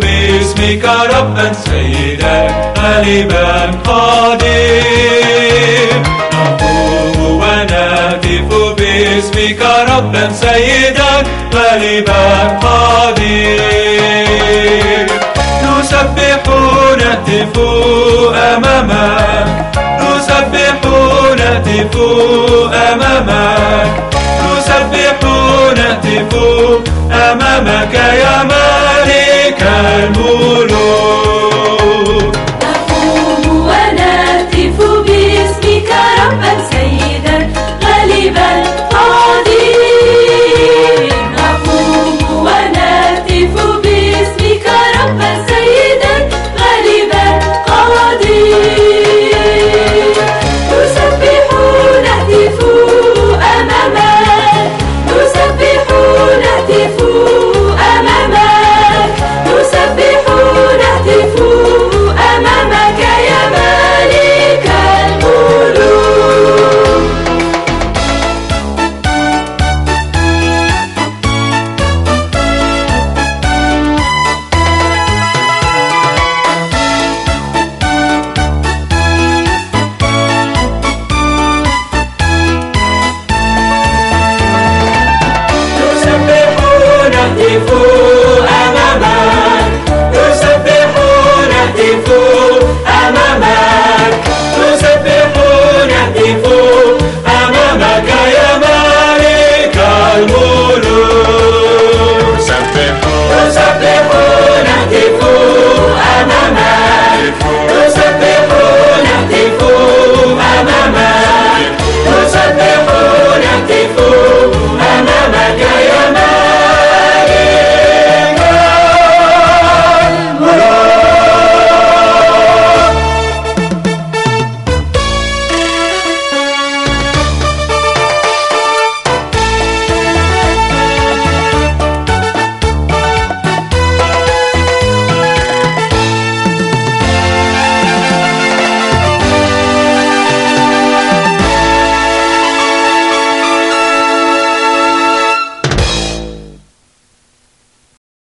باسمك ربا سيدا غالبا قادرا. بك ربا سيدا غالبا قدير نسبح نهتفون Cristo.